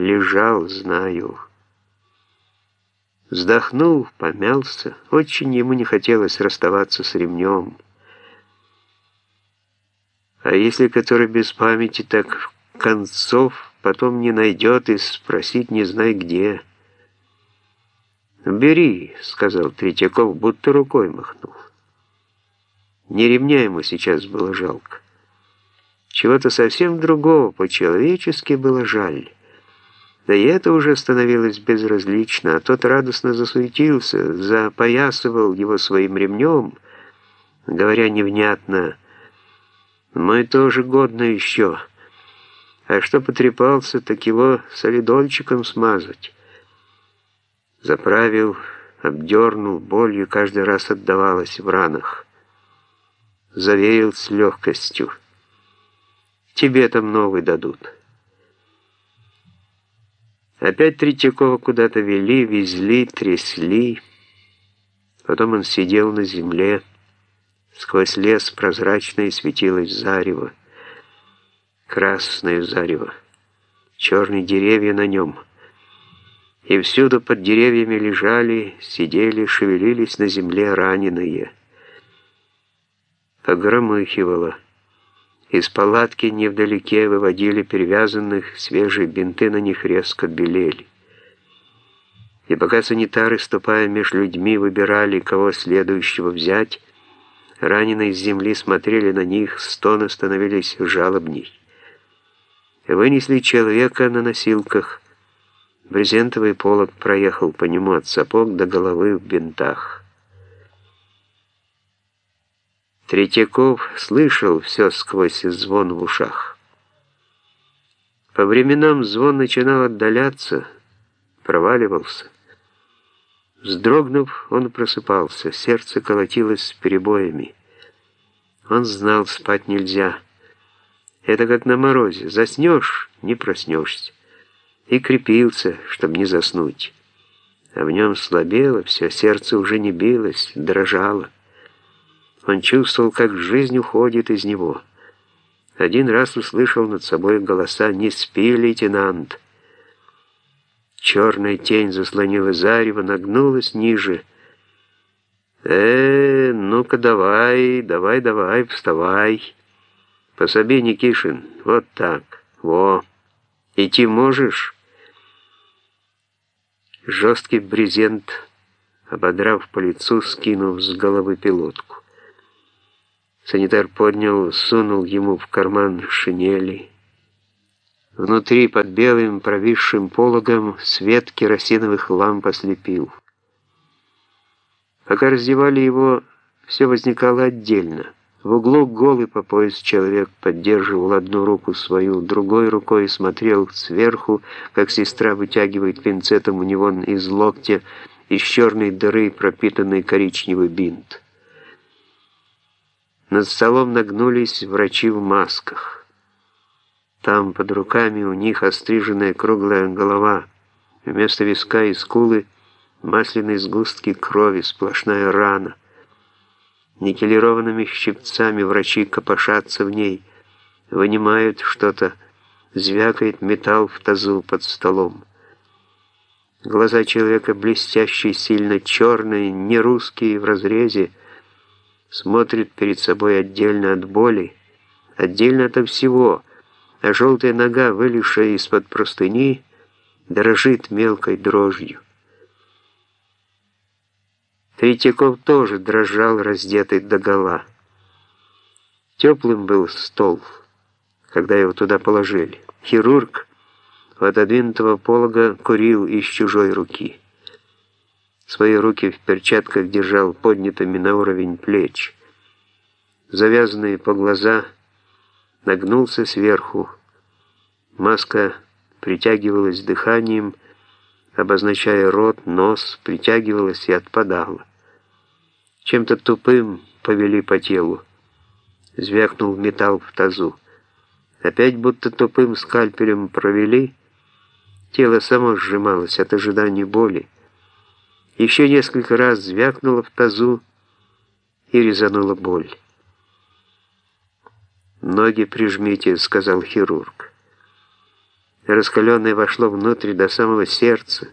лежал, знаю. Вздохнул, помялся. Очень ему не хотелось расставаться с ремнем. А если который без памяти, так концов потом не найдет и спросить не знай где. «Бери», — сказал Третьяков, будто рукой махнул. Не ремня ему сейчас было жалко. Чего-то совсем другого, по-человечески было жаль. Да и это уже становилось безразлично, а тот радостно засуетился, запоясывал его своим ремнем, говоря невнятно «Мы тоже годно еще». А что потрепался, так его солидольчиком смазать. Заправил, обдернул, болью каждый раз отдавалась в ранах. Завеял с легкостью. Тебе там новый дадут. Опять Третьякова куда-то вели, везли, трясли. Потом он сидел на земле. Сквозь лес прозрачное светилось зарево. Красное зарево. Черные деревья на нем. И всюду под деревьями лежали, сидели, шевелились на земле раненые. Погромыхивало. Из палатки невдалеке выводили перевязанных, свежие бинты на них резко белели. И пока санитары, ступая меж людьми, выбирали, кого следующего взять, раненые с земли смотрели на них, стоны становились жалобней. Вынесли человека на носилках. Брезентовый полог проехал по нему от сапог до головы в бинтах. Третьяков слышал все сквозь звон в ушах. По временам звон начинал отдаляться, проваливался. Вздрогнув, он просыпался, сердце колотилось с перебоями. Он знал, спать нельзя. Это как на морозе. Заснешь — не проснешься. И крепился, чтобы не заснуть. А в нем слабело, все сердце уже не билось, дрожало. Он чувствовал, как жизнь уходит из него. Один раз услышал над собой голоса «Не спи, лейтенант!». Черная тень заслонила зарево, нагнулась ниже. «Э, ну-ка давай, давай, давай, вставай. Пособи, Никишин, вот так, во. Идти можешь?» Жесткий брезент, ободрав по лицу, скинув с головы пилотку. Санитар поднял, сунул ему в карман шинели. Внутри, под белым провисшим пологом, свет керосиновых ламп ослепил. Пока раздевали его, все возникало отдельно. В углу голый по пояс человек поддерживал одну руку свою, другой рукой смотрел сверху, как сестра вытягивает пинцетом у него из локтя из черной дыры пропитанный коричневый бинт. Над столом нагнулись врачи в масках. Там под руками у них остриженная круглая голова. Вместо виска и скулы масляные сгустки крови, сплошная рана. Никелированными щипцами врачи копошатся в ней, вынимают что-то, звякает металл в тазу под столом. Глаза человека блестящие, сильно черные, не русские в разрезе, смотрит перед собой отдельно от боли, отдельно от всего, а желтая нога, вылезшая из-под простыни, дрожит мелкой дрожью. Третьяков тоже дрожал, раздетый догола. Теплым был стол, когда его туда положили. Хирург у отодвинутого полога курил из чужой руки. Свои руки в перчатках держал поднятыми на уровень плеч. Завязанные по глаза, нагнулся сверху. Маска притягивалась дыханием, обозначая рот, нос, притягивалась и отпадала. Чем-то тупым повели по телу. Звякнул металл в тазу. Опять будто тупым скальпелем провели. Тело само сжималось от ожидания боли. Еще несколько раз звякнуло в тазу и резанула боль. «Ноги прижмите», — сказал хирург. раскаленное вошло внутрь до самого сердца,